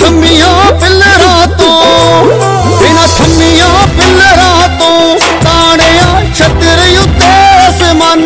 पिल रातोनिया पिल रातो ताणे छतिरयु मान